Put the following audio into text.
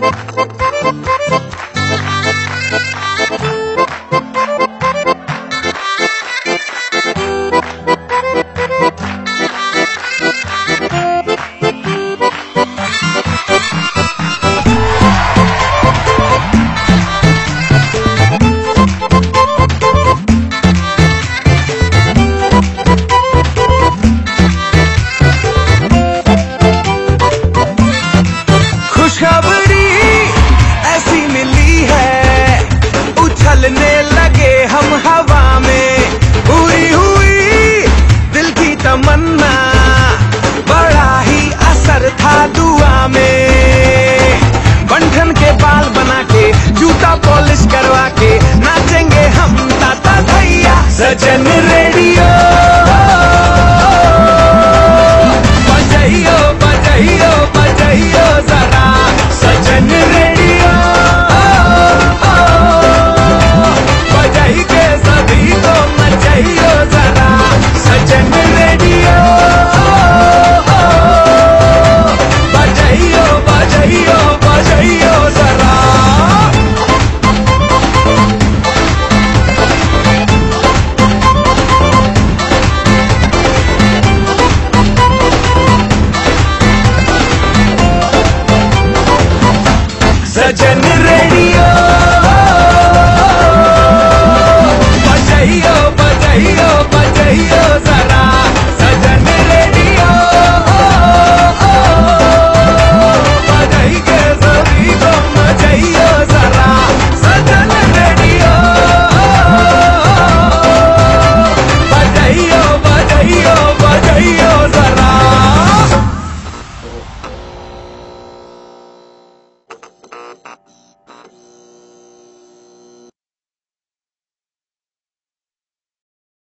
Thank you. तमन्ना बड़ा ही असर था दुआ में। बंधन के बाल बना के जूता पॉलिश करवा के नाचेंगे हम ताता भैया सजन ಭಜನ್ ರೇಡಿಯೋ